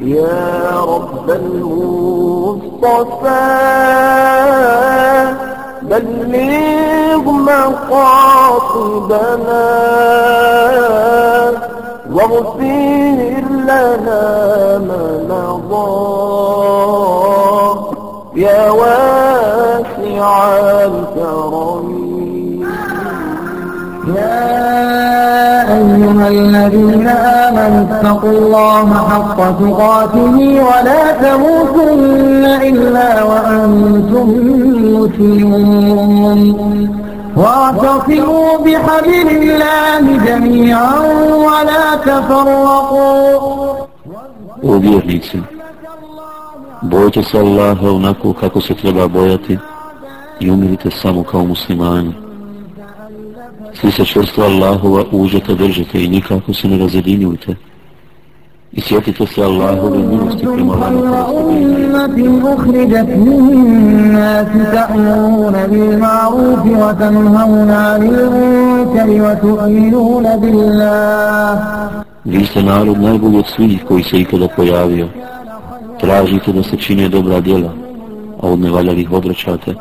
يا رب المصطفى بلغ مقاصدنا واغفر لنا ما مضى يا واسع الكرم. يا الذين آمنوا اتقوا الله حق تقاته ولا تموتن إلا وأنتم مسلمون واعتصموا بحبل الله جميعا ولا تفرقوا O bojte se Allaha onako kako se treba bojati i umirite samo kao muslimani. Svi se čvrstva Allahova uđete, držete i nikako se ne razjedinjujte. I sjetite se Allahove milosti prema Allahova. Vi ste narod najbolji od svih koji se ikada pojavio. Tražite da se čine dobra djela, a od nevaljalih odrećate.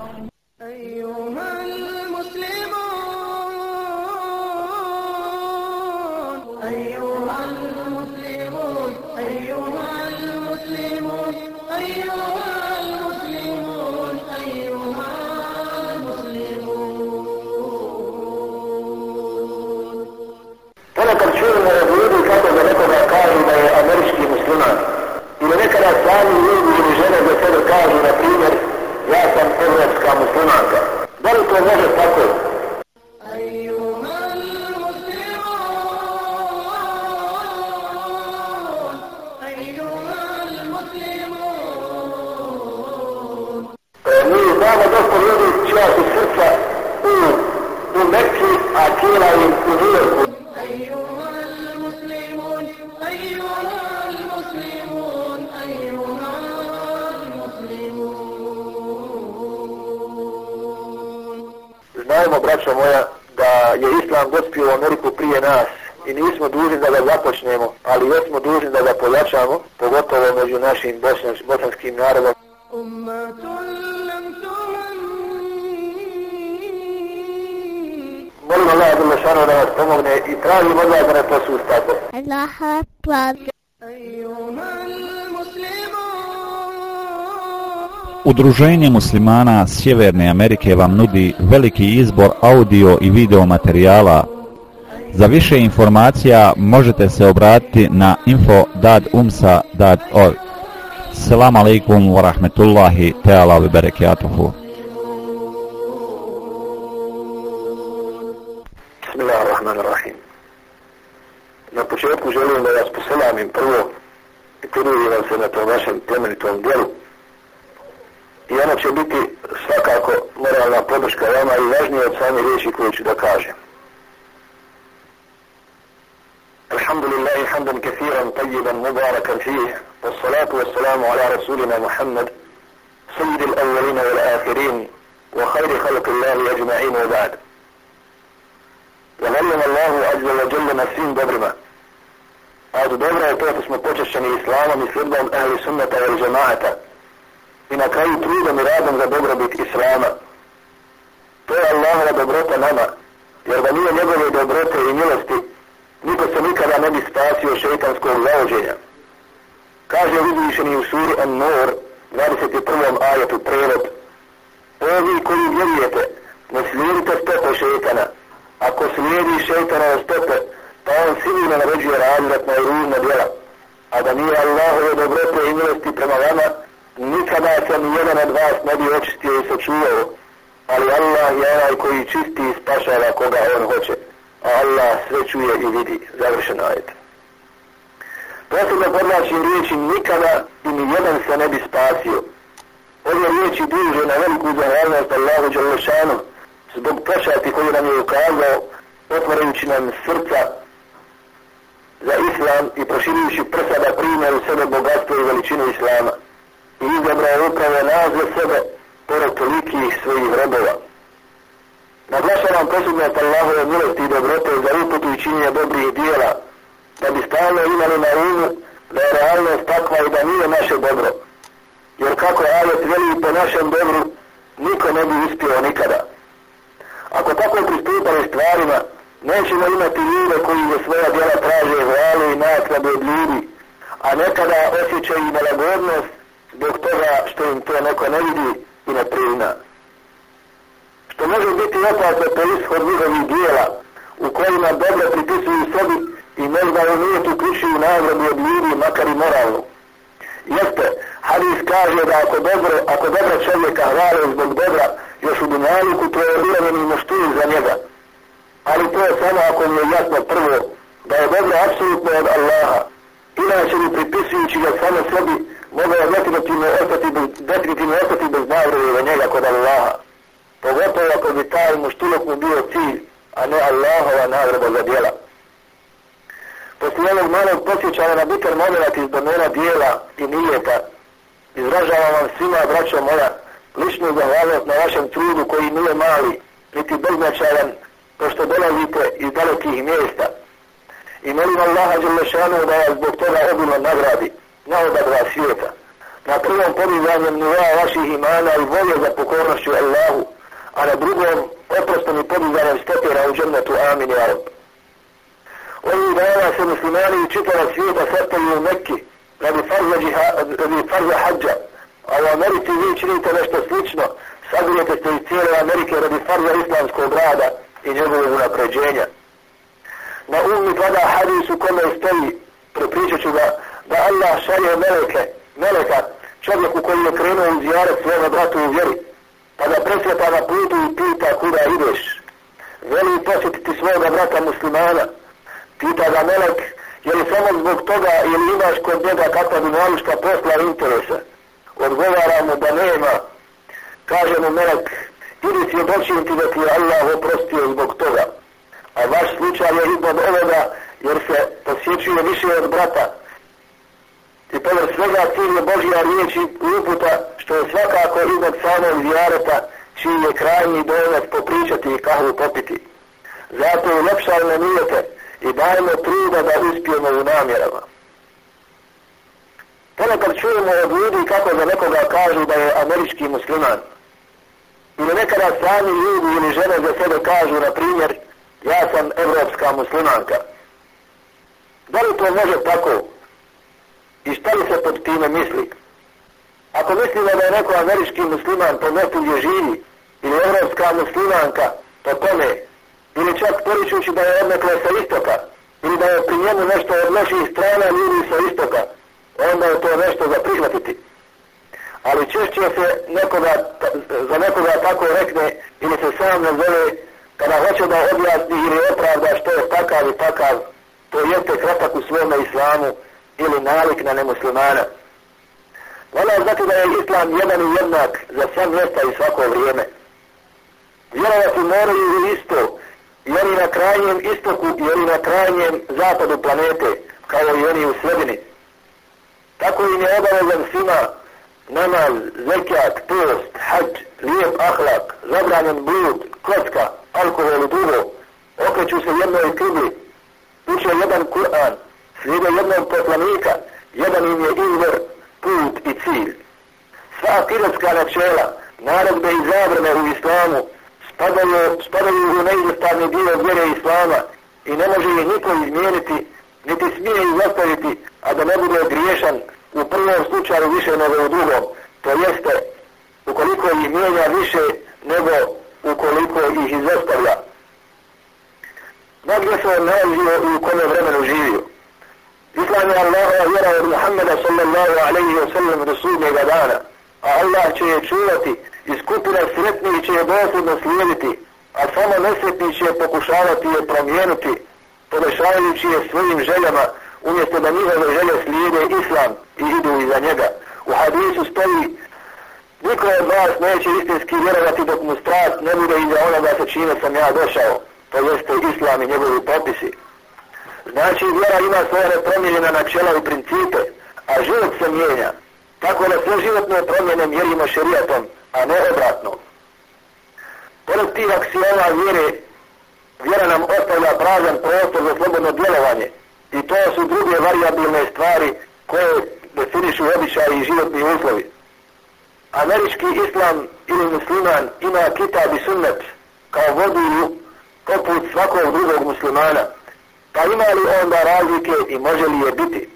Udruženje muslimana Sjeverne Amerike vam nudi veliki izbor audio i video materijala. Za više informacija možete se obratiti na info.umsa.org. Salam alaikum wa rahmetullahi ta'ala wa barakatuhu. Na početku želim da vas poselamim prvo i pridružim se na tom vašem plemenitom dijelu i ona će biti svakako moralna podrška vama i važnije od same riječi koje ću da kažem. الحمد لله حمدا كثيرا طيبا مباركا فيه والصلاة والسلام على رسولنا محمد سيد الأولين والآخرين وخير خلق الله أجمعين وبعد وظلم الله عز وجل نفسين dobrima. A od dobra je to što smo počešćeni islamom i sljedbom ehli sunnata i džemata i na kraju trudom i radom za dobrobit Islama. To je Allahova dobrota nama, jer da nije njegove dobrote i milosti, niko se nikada ne bi spasio šeitanskog zaođenja. Kaže uzvišeni u suri An-Nur, 21. ajetu prevod, Ovi koji vjerujete, ne slijedite stope šeitana. Ako slijedi šeitana od stope, pa on sigurno naređuje razvratna i ružna djela. A da nije Allahove dobrote i milosti prema vama, nikada se ni jedan od vas ne bi očistio i sačuvao, ali Allah je onaj koji čisti i spašava koga on hoće, a Allah sve čuje i vidi. Završeno je. Posebno podlačim riječi nikada i ni jedan se ne bi spasio. Ove riječi duže na veliku zahvalnost Allahu Đalešanu zbog pošati koju nam je ukazao, otvarajući nam srca za Islam i proširujući prsa da prime u sebe bogatstvo i veličinu Islama i izabrao upravo nazve sebe pored tolikih svojih robova. Naglašavam posudnost Allahove milosti i dobrote za uputu i činjenje dobrih dijela, da bi stalno imali na umu da je realnost takva i da nije naše dobro. Jer kako je ajet veli po našem dobru, niko ne bi uspio nikada. Ako tako pristupali stvarima, nećemo imati ljude koji za svoja djela traže hvalu i naklade od ljudi, a nekada osjećaju i nalagodnost zbog toga što im to neko ne vidi i ne prizna. Što može biti opasno po ishod njihovih dijela, u kojima dobro pripisuju sebi i možda u nijetu krišuju nagradu od ljudi, makar i moralnu. Jeste, Hadis kaže da ako dobro, ako dobro čovjeka hvale zbog dobra, još u dunjaluku to je uraven moštuju za njega. Ali to je samo ako mu je jasno prvo, da je dobro apsolutno od Allaha. Inače mi pripisujući ga samo sebi, mogao definitivno ostati bez, definitivno ostati bez nagrade za njega kod Allaha. Pogotovo ako bi taj muštulok mu bio cilj, a ne Allahova nagrada za djela. Poslije ovog malog posjećanja na bitan moment iz domena dijela i nijeta, izražavam vam svima, braćo moja, ličnu zahvalnost na vašem trudu koji nije mali, niti beznačajan, pošto dolazite iz dalekih mjesta. I molim Allaha Đelešanu da vas zbog toga obilno nagradi, na oba dva svijeta. Na prvom podizanjem nivoa vaših imana i volje za pokornošću Allahu, a na drugom oprostom i podizanjem stepera u džennetu Amin ja Arab. Ovih dana se muslimani i čitava svijeta sastavljaju u Mekki, radi farza, džiha, radi farza hađa, a u Americi vi činite nešto slično, sabijete ste iz cijele Amerike radi farza islamskog rada i njegovog unapređenja. Na umni pada hadis u kome stoji, propričat ću ga, da Allah šalje meleke, meleka, čovjeku koji je krenuo u zijaret svojega bratu u vjeri, pa da presveta na putu i pita kuda ideš. Veli posjetiti svoga brata muslimana, pita ga melek, je li samo zbog toga ili imaš kod njega kakva dunjaluška posla interesa? Odgovara mu da nema. Kaže mu melek, ili ti odoćim ti da ti je Allah oprostio zbog toga. A vaš slučaj je iznad ovoga jer se posjećuje više od brata. I povrst svega cilj je Božja riječ i uputa što je svakako iznad samog vjareta čiji je krajnji dojnac popričati i kahvu popiti. Zato je nijete, i dajmo truda da uspijemo u namjerama. Ponekad čujemo od ljudi kako za nekoga kažu da je američki musliman. Ili nekada sami ljudi ili žene za sebe kažu, na primjer, ja sam evropska muslimanka. Da li to može tako? I šta li se pod time misli? Ako mislimo da je neko američki musliman po mjestu gdje živi, ili evropska muslimanka po tome, ili čak poričući da je odnekle sa istoka, ili da je pri njemu nešto od naših strana ljudi sa istoka, onda je to nešto za prihvatiti. Ali češće se nekoga, za nekoga tako rekne ili se sam nazove kada hoće da objasni ili opravda što je takav i takav, to jeste kratak u svome islamu ili nalik na nemuslimana. Vala znati da je islam jedan i jednak za sve mjesta i svako vrijeme. Vjerovati moraju isto i oni na krajnjem istoku i oni na krajnjem zapadu planete, kao i oni u sredini. Tako im je obavezan svima namaz, zekat, post, hađ, lijep ahlak, zabranjen blud, kocka, alkohol i drugo, okreću se jednoj kibli, uče jedan Kur'an, slijede jednog poslanika, jedan im je izvor, put i cilj. Sva akiretska načela, naredbe i zabrane u islamu, spadaju, spadaju u neizostavni dio vjere Islama i ne može ih niko izmijeniti, niti smije ih zastaviti, a da ne bude griješan u prvom slučaju više nego u drugom. To jeste, ukoliko ih mijenja više nego ukoliko ih izostavlja. Negdje se on nalazio i u kome vremenu živio. Islam je Allahova vjera od Muhammeda sallallahu alaihi wa sallam do sudnjega dana, a Allah će je čuvati i skupina sretnih će je dosljedno slijediti, a samo nesretni će je pokušavati je promijenuti, podešavajući je svojim željama, umjesto da njihove žele slijede islam i idu iza njega. U hadisu stoji, niko od vas neće istinski vjerovati dok mu strast ne bude iza onoga sa čime sam ja došao, to jeste islam i njegovi popisi. Znači, vjera ima svoje nepromijenjene načela i principe, a život se mijenja. Tako da sve životne promjene mjerimo šerijatom, a ne obratno. Pored tih aksijona vjere, vjera nam ostavlja prazan prostor za slobodno djelovanje. I to su druge variabilne stvari koje definišu običaji i životni uslovi. Američki islam ili musliman ima kitab i sunnet kao vodilju poput svakog drugog muslimana. Pa ima li onda razlike i može li je biti?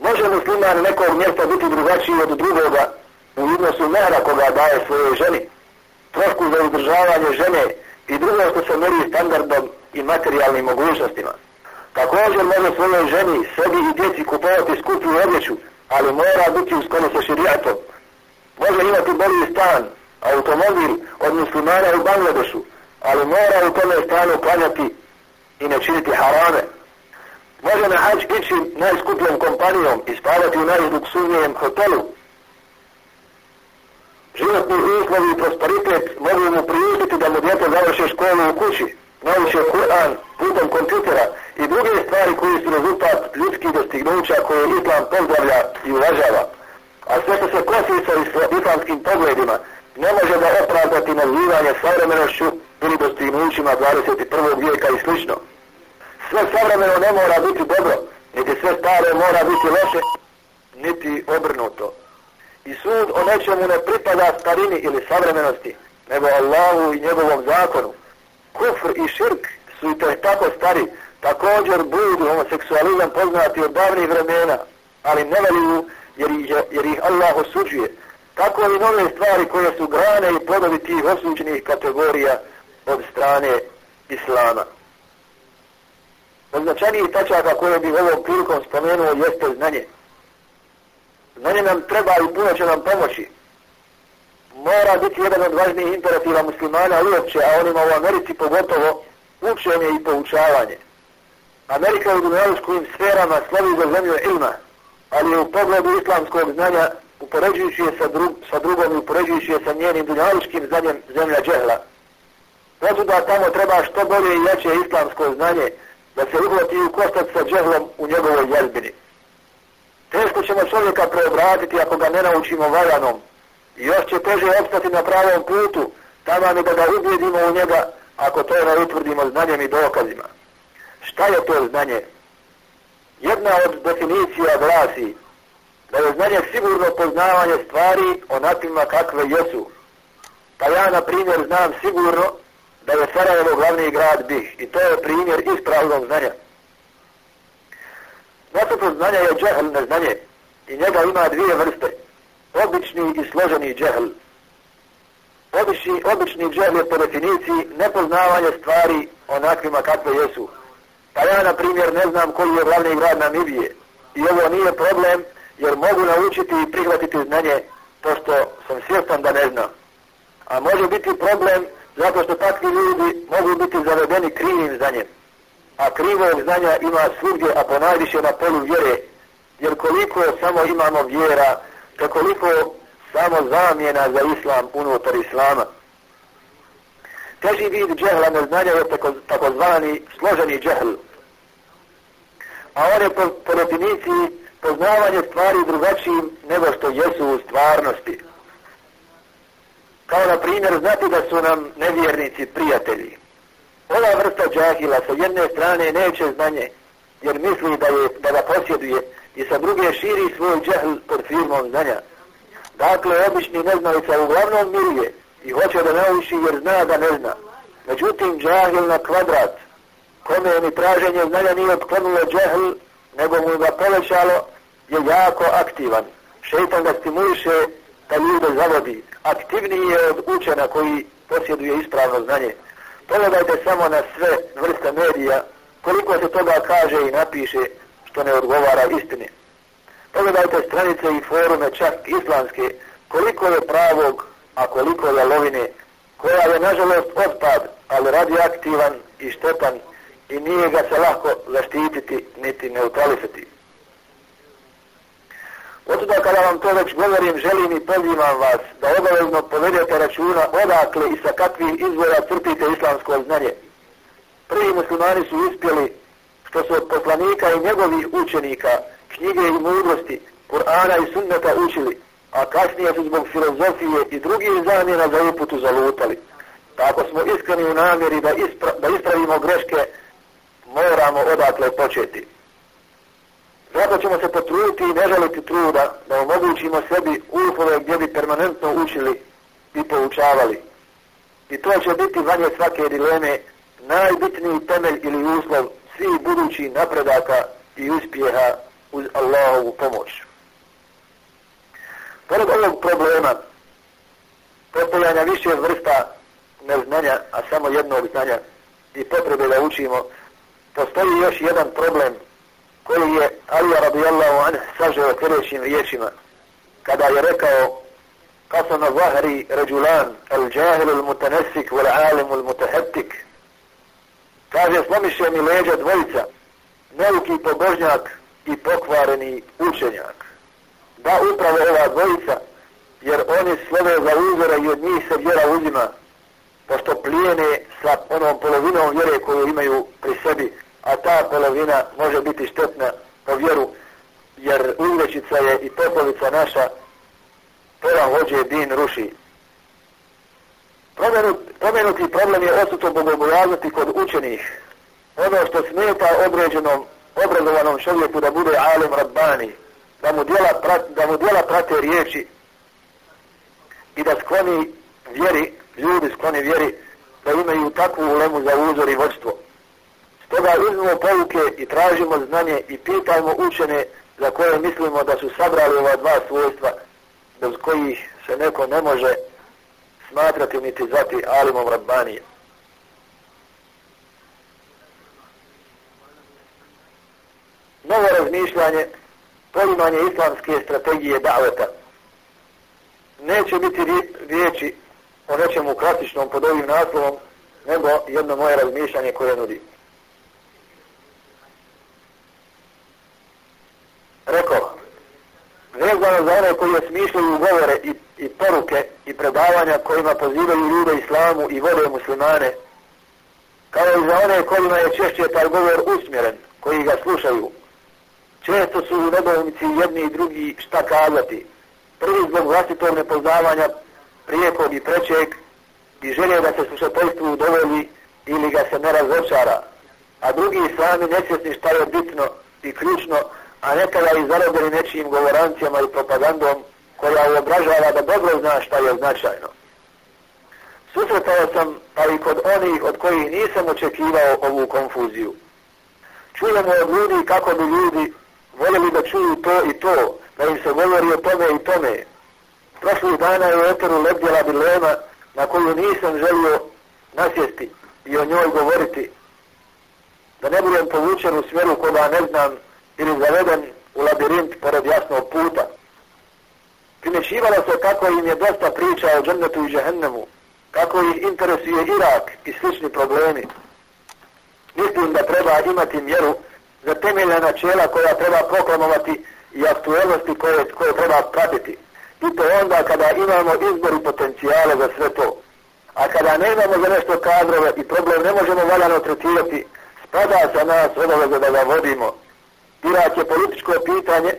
Može musliman nekog mjesta biti drugačiji od drugoga u odnosu mehra koga daje svojoj ženi? Trošku za udržavanje žene i drugo što se meri standardom i materijalnim mogućnostima. Također može svojoj ženi, sebi i djeci kupovati skupu odjeću, ali mora biti u skonu sa širijatom. Može imati bolji stan, automobil od muslimana u Bangladešu, ali mora u tome stanu klanjati i ne činiti harame. Može na hađ ići najskupljom kompanijom i spavati u najzluksuvnijem hotelu. Životni uslovi i prosperitet mogu mu priuštiti da mu djete završe školu u kući, naučio Kur'an putem kompjutera i druge stvari koji su rezultat ljudskih dostignuća koje Islam pozdravlja i uvažava. A sve što se kosi sa islamskim pogledima ne može da opravdati nazivanje savremenošću ili dostignućima 21. vijeka i slično. Sve savremeno ne mora biti dobro, niti sve stare mora biti loše, niti obrnuto. I sud o nečemu ne pripada starini ili savremenosti, nego Allahu i njegovom zakonu kufr i širk su i to tako stari, također budu homoseksualizam poznati od davnih vremena, ali ne veliju jer, jer ih Allah osuđuje. Tako i nove stvari koje su grane i plodovi tih osuđenih kategorija od strane Islama. Od značajnijih tačaka koje bih ovom prilikom spomenuo jeste znanje. Znanje nam treba i puno će nam pomoći mora biti jedan od važnijih imperativa muslimana uopće, a onima u Americi pogotovo, učenje i poučavanje. Amerika u dunjaličkim sferama slavi za zemlju ilma, ali u pogledu islamskog znanja upoređujući je sa, drug, sa drugom i upoređujući je sa njenim dunjaličkim znanjem zemlja džehla. Zato da tamo treba što bolje i jače islamsko znanje da se uhvati u kostac sa džehlom u njegovoj jezbini. Teško ćemo čovjeka preobratiti ako ga ne naučimo valjanom, još će teže opstati na pravom putu, tamo mi da ga u njega, ako to ne utvrdimo znanjem i dokazima. Šta je to znanje? Jedna od definicija glasi da je znanje sigurno poznavanje stvari onakvima kakve jesu. Pa ja, na primjer, znam sigurno da je Sarajevo glavni grad Bih i to je primjer ispravnog znanja. Nasuprot znanja je džehl neznanje i njega ima dvije vrste obični i složeni džehl. Obični, obični džehl je po definiciji nepoznavanje stvari onakvima kakve jesu. Pa ja, na primjer, ne znam koji je glavni grad Namibije. I ovo nije problem, jer mogu naučiti i prihvatiti znanje, to što sam svjestan da ne znam. A može biti problem zato što takvi ljudi mogu biti zavedeni krivim znanjem. A krivog znanja ima svugdje, a ponajviše na polu vjere. Jer koliko samo imamo vjera, koliko samo zamjena za islam unutar islama. Teži vid džehla neznanja je takozvani složeni džehl. A on je po, po definiciji poznavanje stvari drugačijim nego što jesu u stvarnosti. Kao na primjer, znati da su nam nevjernici prijatelji. Ova vrsta džahila sa jedne strane neće znanje, jer misli da, je, da ga posjeduje i sa druge širi svoj džehl pod firmom znanja. Dakle, obični neznalica uglavnom miruje i hoće da nauči jer zna da ne zna. Međutim, džahil na kvadrat, kome ni traženje znanja nije otklonilo džehl, nego mu ga povećalo, je jako aktivan. Šeitan ga stimuliše da ljude zavodi. Aktivniji je od učena koji posjeduje ispravno znanje. Pogledajte samo na sve vrste medija, koliko se toga kaže i napiše što ne odgovara istini. Pogledajte stranice i forume čak islamske, koliko je pravog, a koliko je lovine, koja je nažalost otpad, ali radioaktivan i štetan i nije ga se lako zaštititi niti neutralisati. Otuda kada vam to već govorim, želim i pozivam vas da obavezno povedete računa odakle i sa kakvih izvora crpite islamsko znanje. Prvi muslimani su uspjeli što su od poslanika i njegovih učenika knjige i mudrosti, Kur'ana i sunneta učili, a kasnije su zbog filozofije i drugih zamjena za uputu zalutali. Tako smo iskreni u namjeri da, ispra da ispravimo greške, moramo odatle početi. Zato ćemo se potruditi i ne želiti truda da omogućimo sebi ufove gdje bi permanentno učili i poučavali. I to će biti vanje svake dileme najbitniji temelj ili uslov svih budućih napredaka i uspjeha uz Allahovu pomoć. Pored ovog problema, postojanja više vrsta neznanja, a samo jednog znanja i potrebe da učimo, postoji još jedan problem koji je Alija radijallahu anh sažeo sljedećim riječima kada je rekao قصم ظهري رجلان الجاهل المتنسك والعالم المتهتك kaže slomiše mi leđa dvojica neuki pobožnjak i pokvareni učenjak da upravo ova dvojica jer oni slove za uzora i od njih se vjera uzima pošto plijene sa onom polovinom vjere koju imaju pri sebi a ta polovina može biti štetna po vjeru jer uzrečica je i poslovica naša pola hođe din ruši. Pomenuti problem je osuto bogobojaznosti kod učenih. Ono što smeta određenom obrazovanom čovjeku da bude alim rabbani, da mu djela, prat, da mu djela prate riječi i da skloni vjeri, ljudi skloni vjeri, da imaju takvu ulemu za uzor i vodstvo. Stoga uzmemo pouke i tražimo znanje i pitajmo učene za koje mislimo da su sabrali ova dva svojstva bez kojih se neko ne može smatrati niti zvati alimom Rabbanije. Novo razmišljanje, poimanje islamske strategije daveta. Neće biti riječi o nečemu klasičnom pod ovim naslovom, nego jedno moje razmišljanje koje nudi. Rekao, vezano za one koji osmišljaju govore i, i poruke i predavanja kojima pozivaju ljude islamu i vode muslimane, kao i za one kojima je češće taj govor usmjeren, koji ga slušaju. Često su u nedovnici jedni i drugi šta kazati. Prvi zbog vlastitog nepoznavanja prijekog i prečeg i želje da se slušateljstvu udovolji ili ga se ne razočara, a drugi islami nesvjesni šta je bitno i ključno a nekada i zarobili nečijim govorancijama i propagandom koja obražava da dobro zna šta je značajno. Susretao sam, pa i kod onih od kojih nisam očekivao ovu konfuziju. Čujemo od ljudi kako bi ljudi voljeli da čuju to i to, da im se govori o tome i tome. Prošlih dana je u Eteru lebdjela dilema na koju nisam želio nasjesti i o njoj govoriti. Da ne budem povučen u smjeru koga ne znam ili zaveden u labirint pored jasnog puta. Primešivalo se kako im je dosta priča o džennetu i džehennemu, kako ih interesuje Irak i slični problemi. Mislim da treba imati mjeru za temeljna načela koja treba proklamovati i aktuelnosti koje, koje treba pratiti. I to onda kada imamo izbor i potencijale za sve to. A kada ne imamo za nešto kadrove i problem ne možemo valjano tretirati, spada sa nas obaveza da ga vodimo. Irak je političko pitanje,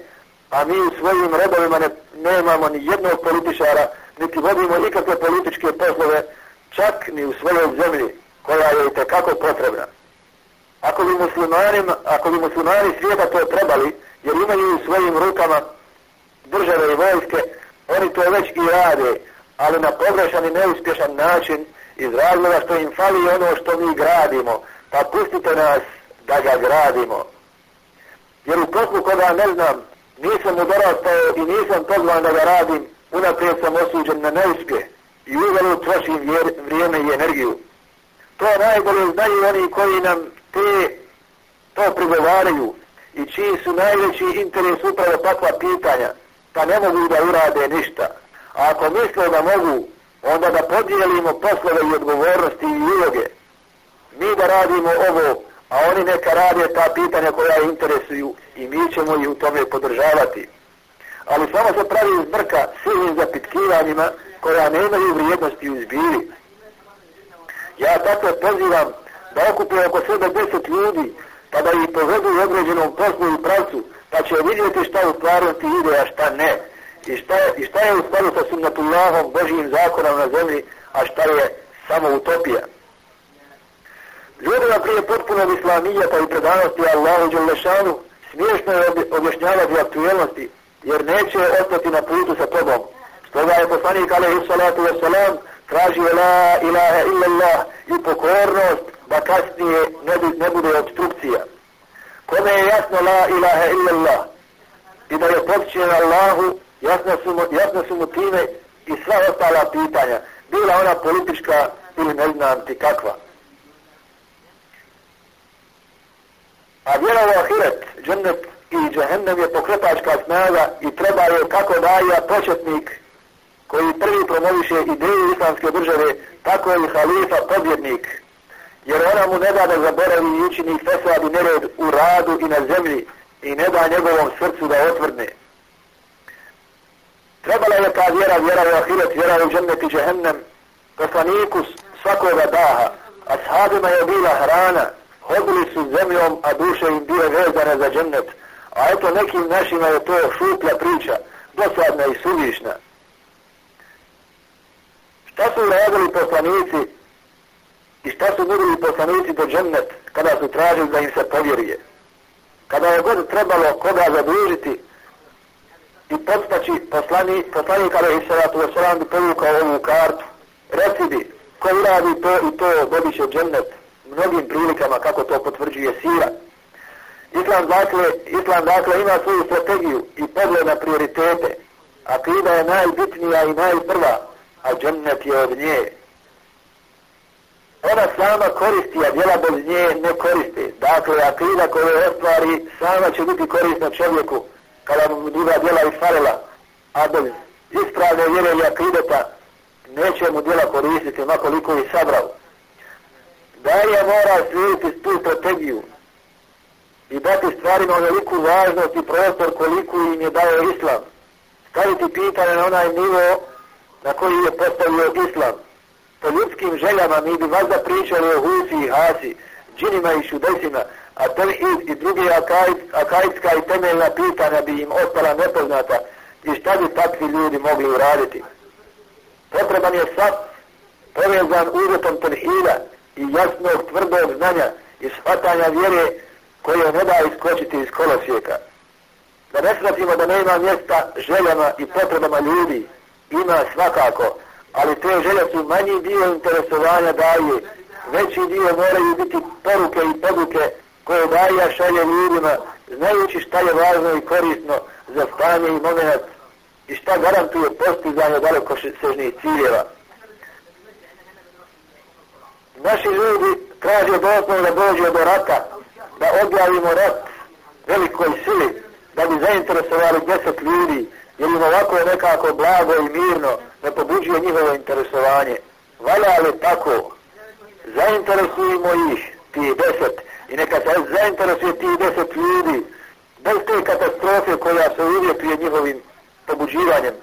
a mi u svojim redovima ne, nemamo ni jednog političara, niti vodimo nikakve političke poslove, čak ni u svojoj zemlji, koja je i tekako potrebna. Ako bi muslimani, ako bi muslimani svijeta to trebali, jer imaju u svojim rukama države i vojske, oni to već i rade, ali na pogrešan i neuspješan način, iz razloga što im fali ono što mi gradimo, pa pustite nas da ga gradimo jer u poslu koga ne znam, nisam mu i nisam pozvan da ga radim, unaprijed sam osuđen na neuspje i uvelu trošim vrijeme i energiju. To najbolje znaju oni koji nam te to prigovaraju i čiji su najveći interes upravo takva pitanja, pa ne mogu da urade ništa. A ako misle da mogu, onda da podijelimo poslove i odgovornosti i uloge. Mi da radimo ovo a oni neka rade ta pitanja koja interesuju i mi ćemo ih u tome podržavati. Ali samo se pravi zbrka silnim zapitkivanjima koja ne imaju vrijednosti u zbiri. Ja tako pozivam da okupe oko sebe deset ljudi, pa da ih povedu u određenom poslu i pravcu, pa će vidjeti šta u stvarnosti ide, a šta ne. I šta, i šta je u stvaru sa sunnatullahom, Božijim zakonom na zemlji, a šta je samo utopija. Ljubila prije potpunog islamijeta i predanosti Allahu Đelešanu Smiješno je objašnjavati aktuelnosti, jer neće ostati na putu sa tobom. Stoga je poslanik alaihi salatu wasalam tražio la ilaha illallah i pokornost da kasnije ne, ne bude obstrukcija. Kome je jasno la ilaha illallah i da je počinjen Allahu, jasno su, mu, jasno su mu time i sva ostala pitanja, bila ona politička ili ne znam ti kakva. A vjera u ahiret, džennet i džahennem je pokretačka snaga i treba je kako daja početnik koji prvi promoviše ideju islamske države, tako i halifa pobjednik. Jer ona mu ne da da zaboravi i učini fesad i nered u radu i na zemlji i ne da njegovom srcu da otvrdne. Trebala je ta vjera, vjera u ahiret, vjera u džennet i džahennem, poslaniku svakoga daha, a sahabima je bila hrana, hodili su zemljom, a duše im bile vezane za džennet. A eto nekim našima je to šuplja priča, dosadna i suvišna. Šta su radili poslanici i šta su nudili poslanici do džennet kada su tražili da im se povjeruje? Kada je god trebalo koga zadužiti i podstaći poslani, poslanik kada je salatu wasalam bi povukao ovu kartu, reci bi ko uradi to i to dobit će džennet mnogim prilikama kako to potvrđuje sira. Islam dakle, Islam dakle ima svoju strategiju i pogled na prioritete. Akida je najbitnija i najprva, a džennet je od nje. Ona sama koristi, a djela bez nje ne koristi. Dakle, akida koju ostvari sama će biti korisna čovjeku kada mu druga djela isfarila, a bez ispravne vjere i akideta neće mu djela koristiti makoliko i sabrao. Darija mora slijediti tu strategiju i dati stvarima veliku važnost i prostor koliku im je dao islam. Staviti pitanje na onaj nivo na koji je postavio islam. Po ljudskim željama mi bi vazda pričali o Husi i Hasi, džinima i šudesima, a telhid i drugi akajska i temeljna pitanja bi im ostala nepoznata i šta bi takvi ljudi mogli uraditi. Potreban je sad povezan uzetom telhida i jasnog tvrdog znanja i shvatanja vjere koje ne da iskočiti iz kolosijeka. Da ne shvatimo da nema mjesta željama i potrebama ljudi, ima svakako, ali te želje su manji dio interesovanja daje, veći dio moraju biti poruke i poduke koje daje šalje ljudima, znajući šta je važno i korisno za stanje i moment i šta garantuje postizanje daleko sežnih ciljeva. Naši ljudi traže doslovno da dođe do rata, da objavimo rat velikoj sili, da bi zainteresovali deset ljudi, jer im ovako je nekako blago i mirno, ne pobuđuje njihovo interesovanje. Valja li tako? Zainteresujemo ih, ti deset, i neka se zainteresuje ti deset ljudi, bez te katastrofe koja se uvjetuje njihovim pobuđivanjem,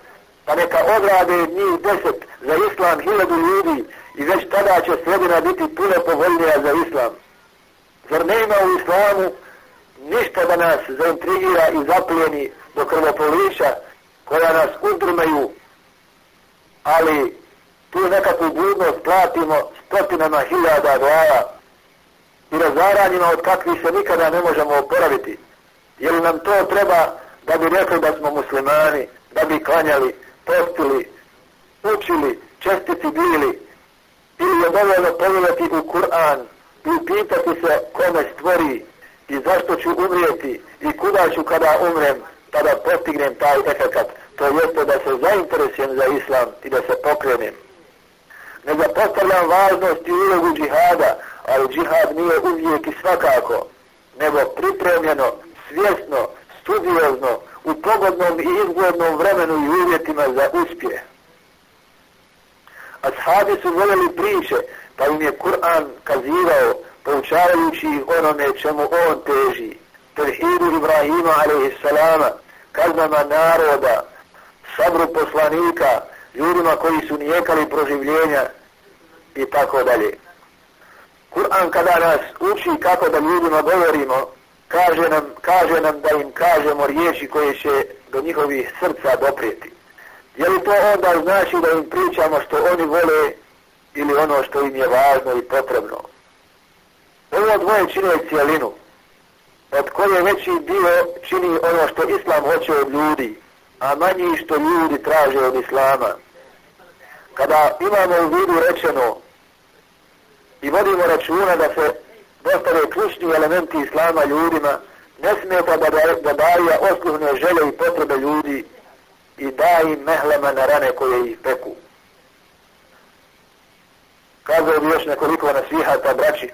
pa neka odrade njih deset za islam hiljadu ljudi i već tada će sredina biti puno povoljnija za islam. Zar nema u islamu ništa da nas zaintrigira i zaplijeni do krvopolića koja nas udrmeju, ali tu nekakvu budnost platimo stotinama hiljada glava i razaranjima od kakvih se nikada ne možemo oporaviti. Jer nam to treba da bi rekli da smo muslimani, da bi klanjali, postili, učili, čestici bili, je dovoljno pogledati u Kur'an i upitati se kome stvori i zašto ću umrijeti i kuda ću kada umrem, tada postignem taj efekat. To jeste da se zainteresujem za islam i da se pokrenem. Ne zapostavljam važnost i ulogu džihada, ali džihad nije uvijek i svakako, nego pripremljeno, svjesno, studiozno, u pogodnom i izgodnom vremenu i uvjetima za uspjeh. Ashabi su voljeli priče, pa im je Kur'an kazivao, poučavajući ih onome čemu on teži. Tevhidu Ibrahima, a.s. kaznama naroda, sabru poslanika, ljudima koji su nijekali proživljenja i tako dalje. Kur'an kada nas uči kako da ljudima govorimo, kaže nam, kaže nam da im kažemo riječi koje će do njihovih srca doprijeti. Je li to onda znači da im pričamo što oni vole ili ono što im je važno i potrebno? Ovo dvoje čine cijelinu. od koje veći dio čini ono što islam hoće od ljudi, a manji što ljudi traže od islama. Kada imamo u vidu rečeno i vodimo računa da se dostave ključni elementi islama ljudima, ne smeta da, da, da daje osnovne želje i potrebe ljudi i daj im mehlema na rane koje ih peku. Kazao bi još nekoliko nasvihata braći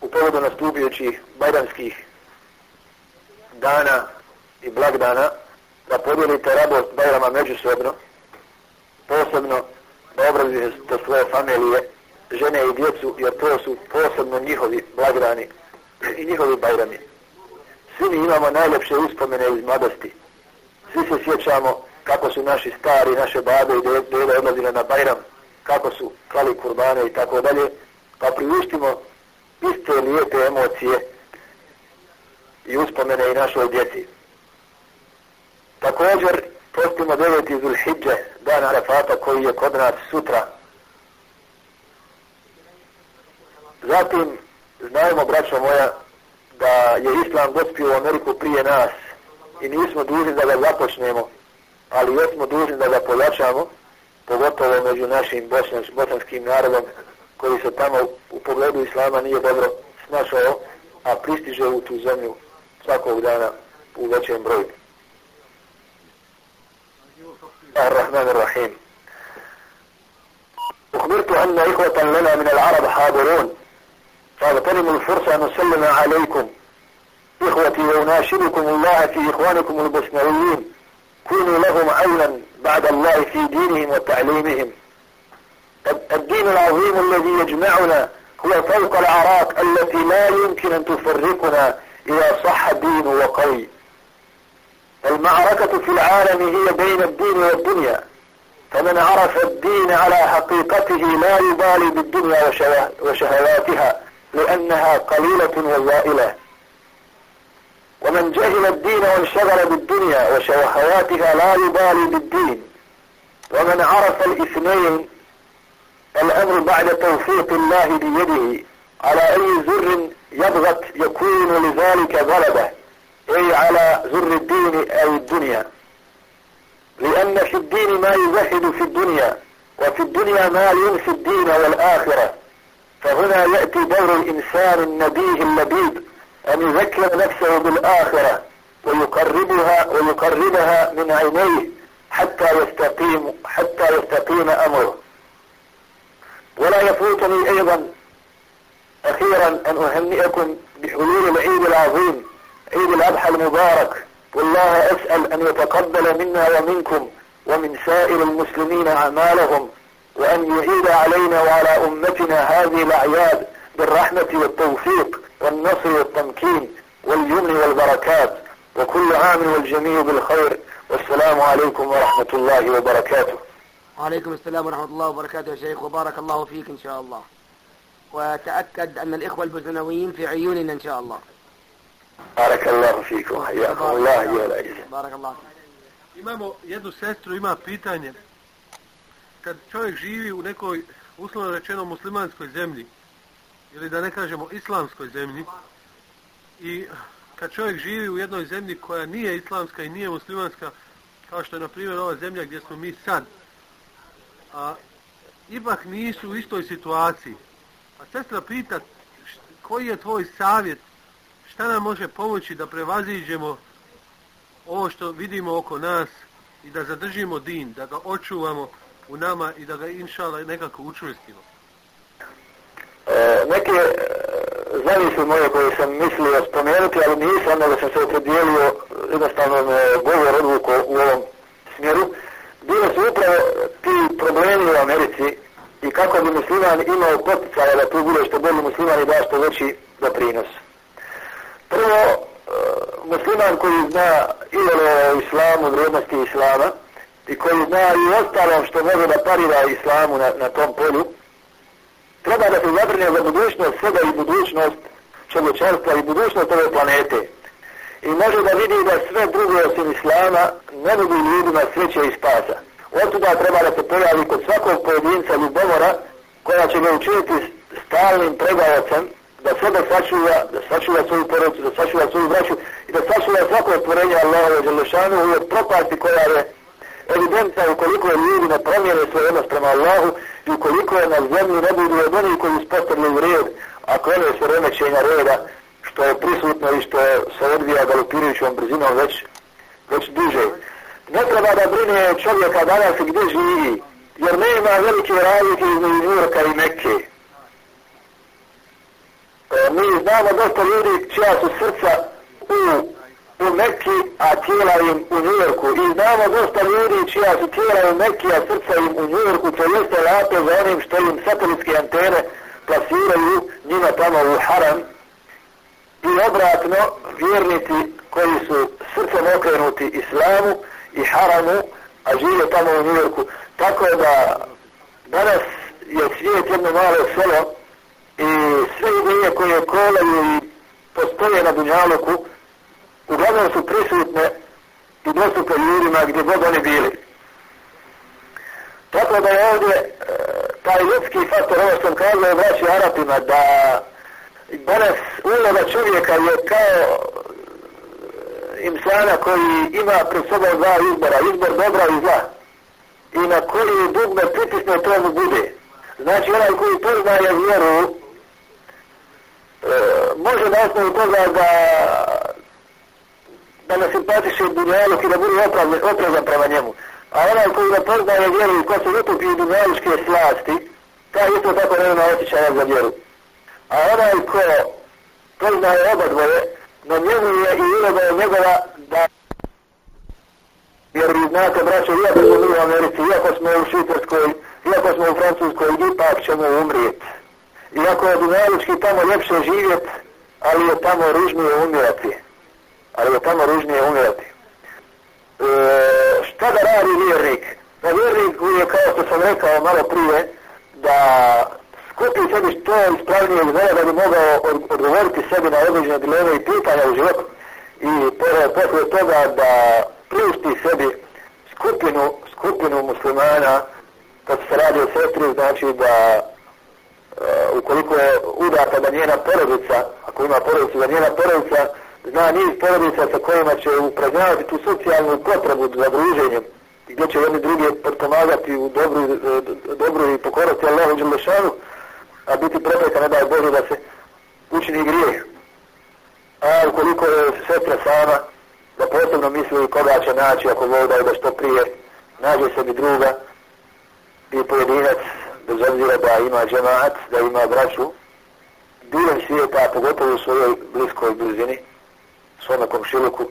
u povodu nastupijućih bajdanskih dana i blagdana da podijelite radost Bajrama međusobno, posebno da obrazite svoje familije, žene i djecu, jer to su posebno njihovi blagdani i njihovi Bajrami. Svi mi imamo najljepše uspomene iz mladosti. Svi se sjećamo kako su naši stari, naše babe i dede odlazile na Bajram, kako su klali kurbane i tako dalje, pa priuštimo iste lijepe emocije i uspomene i našoj djeci. Također, postimo deveti Zulhidže, dan Arafata koji je kod nas sutra. Zatim, znajmo, braćo moja, da je Islam dospio u Ameriku prije nas i nismo dužni da ga započnemo, ali jesmo dužni da ga pojačamo, pogotovo među našim bosanskim narodom koji se tamo u pogledu Islama nije dobro snašao, a pristiže u tu zemlju svakog dana u većem broju. الرحمن الرحيم أخبرت أن إخوة لنا من العرب حاضرون فاغتنموا الفرصة أن نسلم عليكم إخوتي وأناشدكم الله في إخوانكم البوسنويين كونوا لهم عونا بعد الله في دينهم وتعليمهم. الدين العظيم الذي يجمعنا هو فوق العراق التي لا يمكن أن تفرقنا إذا صح الدين وقوي. المعركة في العالم هي بين الدين والدنيا. فمن عرف الدين على حقيقته لا يبالي بالدنيا وشهواتها لأنها قليلة وزائلة. ومن جهل الدين وانشغل بالدنيا وشهواتها لا يبالي بالدين. ومن عرف الاثنين الأمر بعد توفيق الله بيده على أي زر يضغط يكون لذلك غلبة أي على زر الدين أو الدنيا. لأن في الدين ما يزهد في الدنيا وفي الدنيا ما ينسي الدين والآخرة. فهنا يأتي دور الإنسان النبيه اللبيب أن يذكر نفسه بالآخرة ويقربها ويقربها من عينيه حتى يستقيم حتى يستقيم أمره. ولا يفوتني أيضا أخيرا أن أهنئكم بحلول العيد العظيم عيد الأضحى المبارك. والله أسأل أن يتقبل منا ومنكم ومن سائر المسلمين أعمالهم وأن يعيد علينا وعلى أمتنا هذه الأعياد بالرحمة والتوفيق والنصر والتمكين واليمن والبركات وكل عام والجميع بالخير والسلام عليكم ورحمة الله وبركاته. وعليكم السلام ورحمة الله وبركاته يا شيخ وبارك الله فيك إن شاء الله. وتأكد أن الإخوة البزنويين في عيوننا إن شاء الله. بارك الله فيكم حياكم الله يا العزيز. بارك الله Imamo jednu sestru, ima pitanje. Kad čovjek živi u nekoj, uslovno rečeno, muslimanskoj zemlji, ili da ne kažemo islamskoj zemlji, i kad čovjek živi u jednoj zemlji koja nije islamska i nije muslimanska, kao što je na primjer ova zemlja gdje smo mi sad, a ipak nisu u istoj situaciji. A sestra pita koji je tvoj savjet, šta nam može pomoći da prevaziđemo ovo što vidimo oko nas i da zadržimo din, da ga očuvamo u nama i da ga inšala nekako učvrstimo. E, neke e, znali su moje koje sam mislio spomenuti, ali nisam, nego sam se opredijelio jednostavno e, govor odvuko u ovom smjeru, Bilo su upravo ti problemi u Americi i kako bi musliman imao poticaja da tu bude što bolji musliman i da što veći doprinos. Prvo, e, musliman koji zna i o islamu, vrijednosti islama, i koji zna i ostalom što može da parira islamu na, na tom polju, treba da se zabrne za budućnost sebe i budućnost čovječanstva i budućnost ove planete. I može da vidi da sve drugo osim islama ne mogu ljudima sreće i spasa. Otuda treba da se pojavi kod svakog pojedinca ljubomora koja će ga učiniti stalnim pregavacem da sebe sačuva, da sačuva svoju porodicu, da sačuva svoju braću i da sačuva svako stvorenje Allaha Đelešanu i od propasti koja je evidentna ukoliko je ljudi ne promijene svoj odnos prema Allahu i ukoliko je na zemlji ne budu od onih koji ispostavljaju red, a krene se remećenja reda, što je prisutno i što se odvija galopirajućom brzinom već, već duže. Ne treba da brine čovjeka danas gdje živi, jer nema velike razlike između Njurka i Mekke. E, mi znamo dosta ljudi čija su srca u, u Mekki, a tijela im u Njurku. I znamo dosta ljudi čija su tijela u Mekki, a srca im u Njurku. To jeste lato za onim što im satelitske antene plasiraju njima tamo u haram. I obratno, vjernici koji su srcem okrenuti islamu i haramu, a žive tamo u Njurku. Tako da danas je svijet jedno malo selo i sve ideje koje kolaju i postoje na Dunjaluku uglavnom su prisutne i dostupne ljudima gdje god oni bili. Tako da je ovdje e, taj ljudski faktor, ovo sam kazao braći Arapima, da danas uloga čovjeka je kao e, insana koji ima pred sobom dva izbora, izbor dobra i zla. I na koji dugme pritisne to mu bude. Znači onaj koji poznaje vjeru, e, može na osnovu toga da da nas simpatiše dunjaluk i da bude oprezan prema njemu. A onaj koji ne poznaje vjeru i ko se utopi u dunjalučke slasti, ta isto tako nema osjećaja za vjeru. A onaj ko poznaje oba dvoje, na njemu je i uloga je njegova da jer vi znate, braćo, iako smo mi u Americi, iako smo u Švicarskoj, iako smo u Francuskoj, ipak ćemo umrijeti. Iako je dunjalučki tamo ljepše živjeti, ali je tamo ružnije umirati. Ali je tamo ružnije umirati. E, šta da radi vjernik? Na vjernik je, kao što sam rekao malo prije, da skupi sebi što ispravnije znanje da bi mogao odgovoriti sebi na određene dileme i pitanja u životu. I posle toga da priušti sebi skupinu, skupinu muslimana, kad se radi o sestri, znači da e, ukoliko je udata da njena porodica, ako ima porodica, da njena porodica zna niz porodica sa kojima će upražnjavati tu socijalnu potrebu za druženjem, i gdje će jedni drugi potpomagati u dobru, e, dobru i pokorati Allahu Đelešanu, a biti prepreka, ne daje Bože, da se učini grijeh. A ukoliko je sestra sama, da posebno misli koga će naći ako voda da što prije nađe sebi druga i pojedinac bez obzira da ima džemaat, da ima braću, dilem svijeta, pogotovo u svojoj bliskoj blizini, svome komšiluku,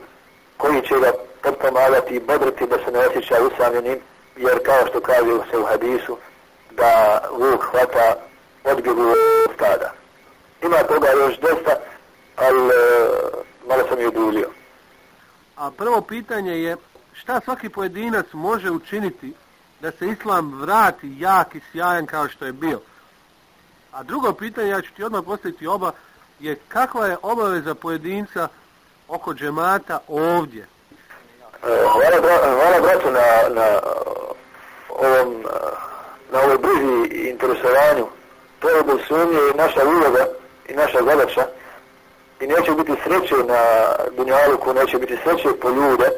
koji će ga potpomagati i bodriti da se ne osjeća usamljenim, jer kao što kaže se u hadisu, da vuk hvata odbjegu stada. Ima toga još dosta, ali e, malo sam ju dužio. A prvo pitanje je šta svaki pojedinac može učiniti da se islam vrati jak i sjajan kao što je bio. A drugo pitanje, ja ću ti odmah postaviti oba, je kakva je obaveza pojedinca oko džemata ovdje? E, hvala, hvala bratu na, na eh, ovom eh, na ovoj brizi i interesovanju. To je bez sumnje i naša uloga i naša zadaća i neće biti sreće na dunjaluku, neće biti sreće po ljude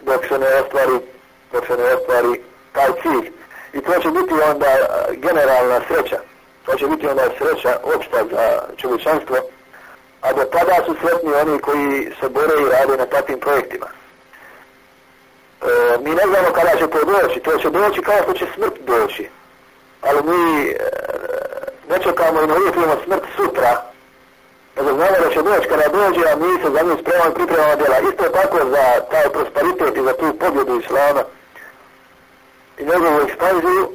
dok se ne ostvari dok se ne ostvari taj cilj. I to će biti onda generalna sreća. To će biti onda sreća opšta za čovječanstvo, a do tada su sretni oni koji se bore i rade na takvim projektima. E, mi ne znamo kada će to doći, to će doći kao što će smrt doći. Ali mi e, ne čekamo i ne uvjetujemo smrt sutra, nego znamo da će doći kada dođe, a mi se za nju spremamo i pripremamo djela. Isto tako za taj prosperitet i za tu pobjedu Islama i njegovu ekspanziju,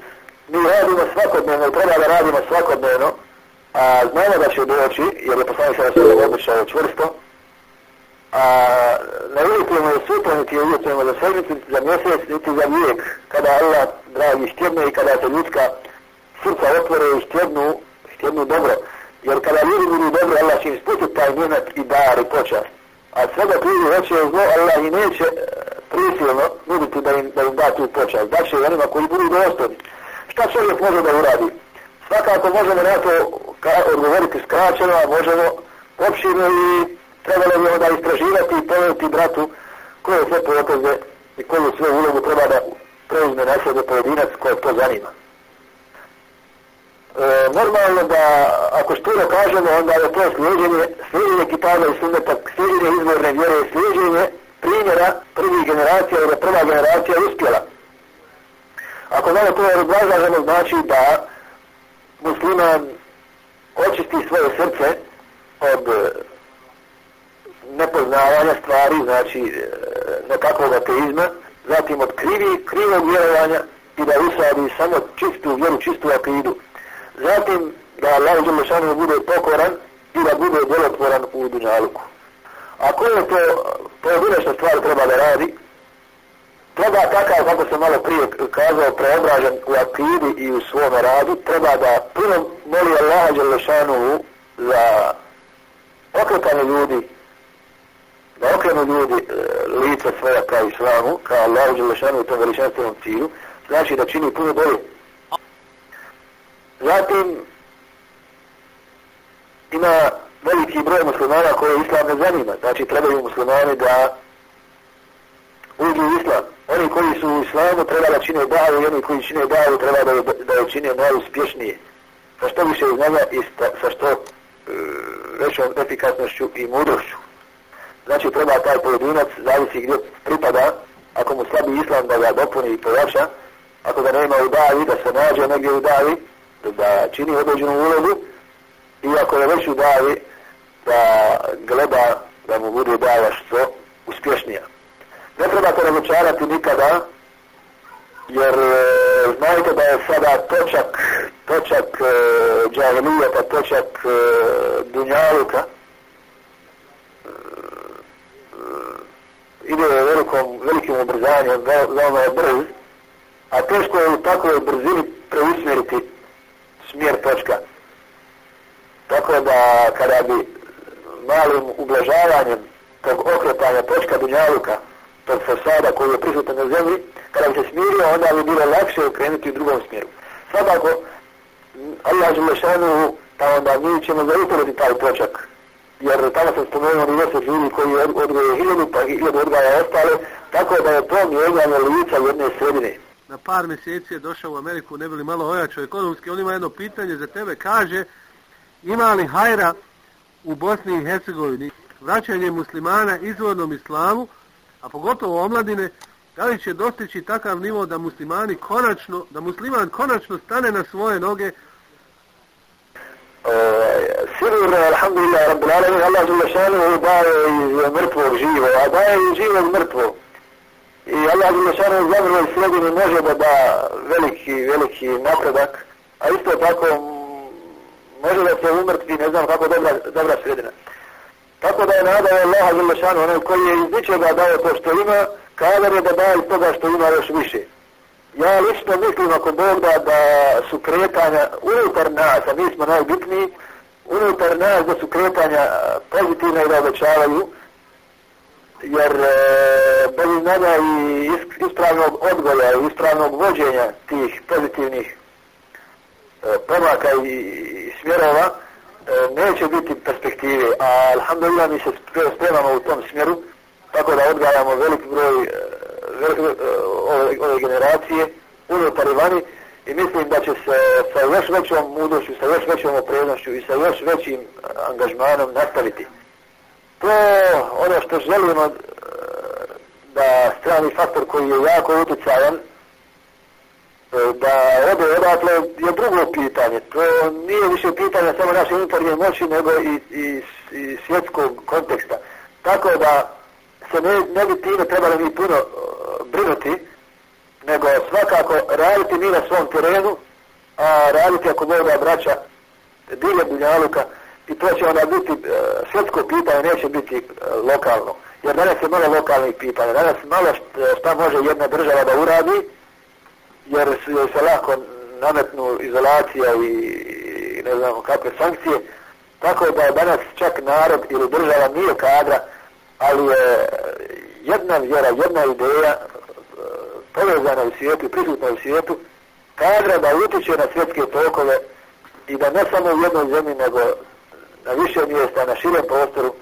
mi radimo svakodnevno i treba da radimo svakodnevno, a znamo da će doći, jer je poslanik sa sve obišao čvrsto, a ne uvjetujemo za pa sutra, niti je uvjetujemo za sedmicu, za mjesec, niti za vijek, kada Allah dragi štjedne i kada se ljudska srca otvore i štjednu, štjednu dobro. Jer kada ljudi budu dobri, Allah će im sputiti taj njemet i dar i počast. A sve da ljudi hoće zlo, Allah i neće e, prisilno nuditi da im, da im da tu počast. Znači, onima koji budu dostojni. Šta čovjek može da uradi? Svakako možemo na to odgovoriti skraćeno, a možemo opširno i trebalo bi onda istraživati i povedati bratu koje sve poteze i koju sve ulogu treba da preuzme na sebe pojedinac koje to zanima. E, normalno da, ako što da kažemo, onda je to slijedjenje, slijedjenje kitaba i sunneta, slijedjenje izvorne vjere, slijedjenje primjera prvih generacija, ili prva generacija uspjela. Ako malo to razlažemo, znači da musliman očisti svoje srce od e, nepoznavanja stvari, znači e, nekakvog ateizma, zatim od krivi, krivog vjerovanja i da usadi samo čistu vjeru, čistu akidu. Zatim da Allah Đelešanu bude pokoran i da bude djelotvoran u dunjaluku. Ako je to pojedinačna stvar treba da radi, treba takav, kako sam malo prije kazao, preobražen u akidi i u svom radu, treba da puno moli Allaha Đelešanu za okretanje ljudi, da okrenu ljudi e, lica svoja ka islamu, ka Allah Đelešanu u tom veličanstvenom cilju, znači da čini puno bolje. Zatim, ima veliki broj muslimana koje islam ne zanima. Znači, trebaju muslimani da uđu u islam. Oni koji su u islamu treba da čine davu i oni koji čine davu treba da, da je čine najuspješnije. Sa što više iz njega i sa što e, većom efikasnošću i mudrošću. Znači, treba taj pojedinac, zavisi gdje pripada, ako mu slabi islam da ga dopuni i pojača, ako ga nema u davi, da se nađe negdje u davi, da čini određenu ulogu, iako je već u davi, da gleda da mu bude dava što uspješnija. Ne trebate razočarati nikada, jer e, znajte da je sada točak, točak e, džavlijeta, točak e, dunjaluka, e, ide velikom, velikim ubrzanjem, veoma ono je brz, a teško je u takvoj brzini preusmjeriti smjer točka. Tako da kada bi malim ublažavanjem tog okretanja točka Dunjaluka, tog fasada koji je prisutan na zemlji, kada bi se smirio, onda bi bilo lakše ukrenuti u drugom smjeru. Svakako, Allah je lešanu, pa onda mi ćemo zautoriti taj točak. Jer tamo sam spomenuo ni deset ljudi koji odgoje hiljadu, pa hiljadu odgaja ostale, tako da je to mijenjanje lica jedne sredine na par mjeseci je došao u Ameriku, ne bili malo ojačao ekonomski, on ima jedno pitanje za tebe, kaže, ima li hajra u Bosni i Hercegovini vraćanje muslimana izvornom islamu, a pogotovo omladine, da li će dostići takav nivo da muslimani konačno, da musliman konačno stane na svoje noge? E, sigurno, alhamdulillah, rabbil alamin, Allah zula šanu daje iz mrtvog živo, a daje iz živog mrtvog. I Allah je Đelešanu zavrlo i sredini može da da veliki, veliki napredak, a isto tako može da se umrtvi, ne znam kako dobra, dobra sredina. Tako da je nadao je Allah Đelešanu, onaj koji je iz ničega dao to što ima, kadar je da daje iz toga što ima još više. Ja lično mislim ako Bog da, da su kretanja unutar nas, a mi smo najbitniji, unutar nas da su kretanja pozitivne i da obećavaju, jer e, bez znanja i ispravnog odgoja i ispravnog vođenja tih pozitivnih e, pomaka i smjerova E, neće biti perspektive, a alhamdulillah mi se spremamo u tom smjeru, tako da odgajamo velik broj e, e, ove, ove generacije unutar i vani i mislim da će se sa još većom mudrošću, sa još većom opreznošću i sa još većim e, angažmanom nastaviti. To ono što želimo da strani faktor koji je jako utjecajan E, da ode odatle je drugo pitanje. To nije više pitanje samo naše unutarnje moći nego i, i, i svjetskog konteksta. Tako da se ne, ne bi time trebali mi puno uh, brinuti, nego svakako raditi mi na svom terenu, a raditi ako Boga braća dilje Bunjaluka, i to će onda biti e, svjetsko pitanje, neće biti e, lokalno. Jer danas je malo lokalnih pitanja, danas malo šta može jedna država da uradi, jer se lako nametnu izolacija i, ne znam kakve sankcije, tako da danas čak narod ili država nije kadra, ali je jedna vjera, jedna ideja e, povezana u svijetu, prisutna u svijetu, kadra da utiče na svjetske tokove i da ne samo u jednoj zemlji, nego na više mjesta, na širem prostoru,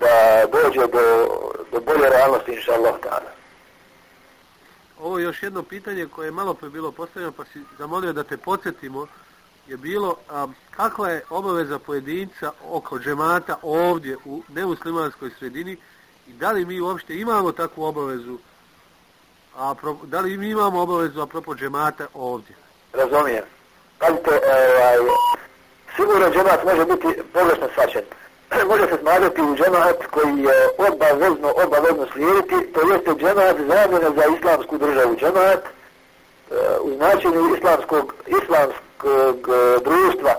da dođe do, do bolje realnosti, inša Allah ta'ala. Ovo je još jedno pitanje koje je malo pre bilo postavljeno, pa si zamolio da te podsjetimo, je bilo a, kakva je obaveza pojedinca oko džemata ovdje u nemuslimanskoj sredini i da li mi uopšte imamo takvu obavezu, a pro, da li mi imamo obavezu apropo džemata ovdje? Razumijem. Pazite, ovaj, sigurno džemat može biti pogrešno svačen. E, može se smatrati u džemat koji je obavezno, obavezno slijediti, to jeste džemat zamjena za islamsku državu. Džemat e, u značenju islamskog, islamskog e, društva.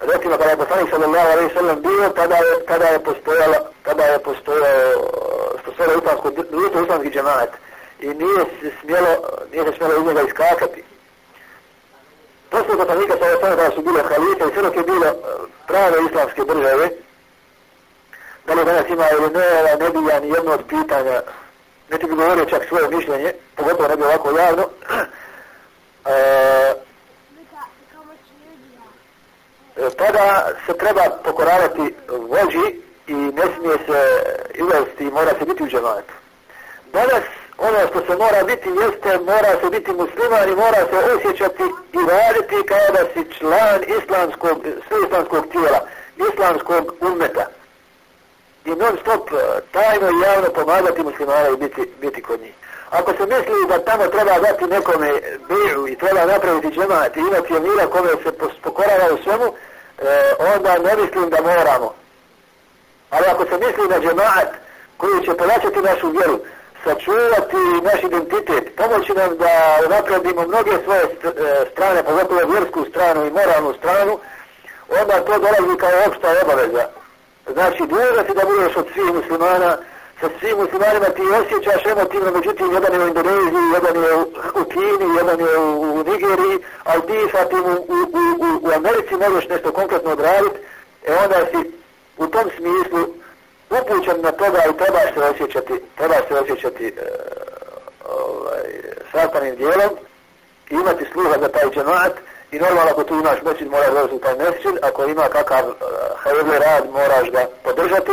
Recimo, kada je poslanik sallallahu alaihi sallam bio, tada je, tada je postojala, tada je postojao, e, postojalo islamsko društvo, islamski džemat. I nije se smjelo, nije se smjelo iz njega iskakati. Poslije poslanika sa ove da su bile halife i sve dok je bilo e, prave islamske države, da li danas ima ili ne, ne bi ja ni jedno od pitanja, ne ti bi govorio čak svoje mišljenje, pogotovo ne bi ovako javno, e, tada se treba pokoravati vođi i ne smije se uvesti i mora se biti u džematu. Danas ono što se mora biti jeste, mora se biti musliman i mora se osjećati i raditi kao da si član islamskog, islamskog tijela, islamskog umeta. I non stop eh, tajno i javno pomagati muslimana i biti, biti kod njih. Ako se misli da tamo treba dati nekome biru i treba napraviti džemat i imati emira kome se pokorava u svemu, e, onda ne mislim da moramo. Ali ako se misli na džemat koji će pojačati našu vjeru, sačuvati naš identitet, pomoći nam da napravimo mnoge svoje e, strane, pogotovo vjersku stranu i moralnu stranu, onda to dolazi kao opšta obaveza. Znači, duža si da budeš od svih muslimana, sa svim muslimanima ti osjećaš emotivno, međutim, jedan je u Indoneziji, jedan je u Kini, jedan je u Nigeriji, ali ti sa tim u, u, u, u Americi možeš nešto konkretno odraditi, e onda si u tom smislu upućen na toga i treba se osjećati, treba se osjećati e, ovaj, sastanim dijelom i imati sluha za taj džemat i normalno ako tu imaš mesin moraš da u taj mesin, ako ima kakav e, uh, hajevli rad moraš ga podržati,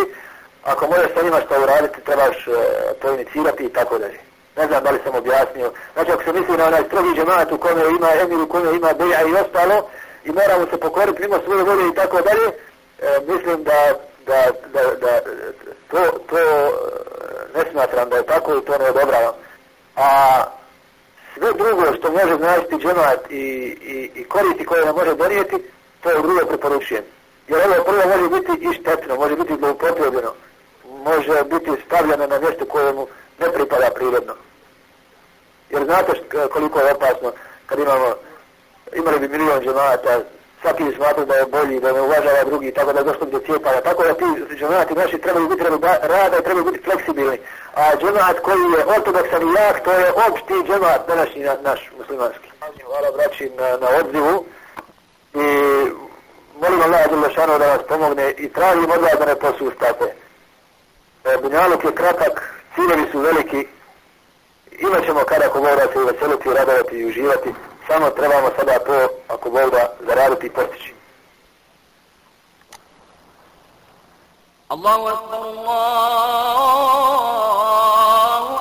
ako možeš sa njima što uraditi trebaš uh, to inicirati i tako dalje. Ne znam da li sam objasnio. Znači ako se misli na onaj strogi džemat u kome ima emir, u kome ima beja i ostalo i moramo se pokoriti mimo svoje volje i tako dalje, e, mislim da da, da, da to, to ne smatram da je tako i to ne odobravam. A sve drugo što može značiti džemat i, i, i koristi koje nam može donijeti, to je drugo preporučujem. Jer ovo prvo može biti i štetno, može biti zloupotrebljeno, može biti stavljeno na mjesto kojemu ne pripada prirodno. Jer znate koliko je opasno kad imamo, imali bi milion džemata, svaki smatru da je bolji, da ne uvažava drugi, tako da došlo do cijepanja. Tako da ti džemati naši trebaju biti treba rada i trebaju biti fleksibilni. A džemat koji je ortodoksan i jak, to je opšti džemat današnji na, naš muslimanski. Hvala braći na, na odzivu i molim Allah Đelešanu da vas pomogne i tražim od vas da ne posustate. E, Bunjaluk je kratak, ciljevi su veliki, imat ćemo kada ko mora se veseliti, radovati i uživati samo trebamo sada to, ako Bog da, zaraditi i postići. Allahu akbar, Allahu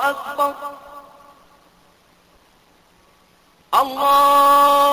akbar. Allahu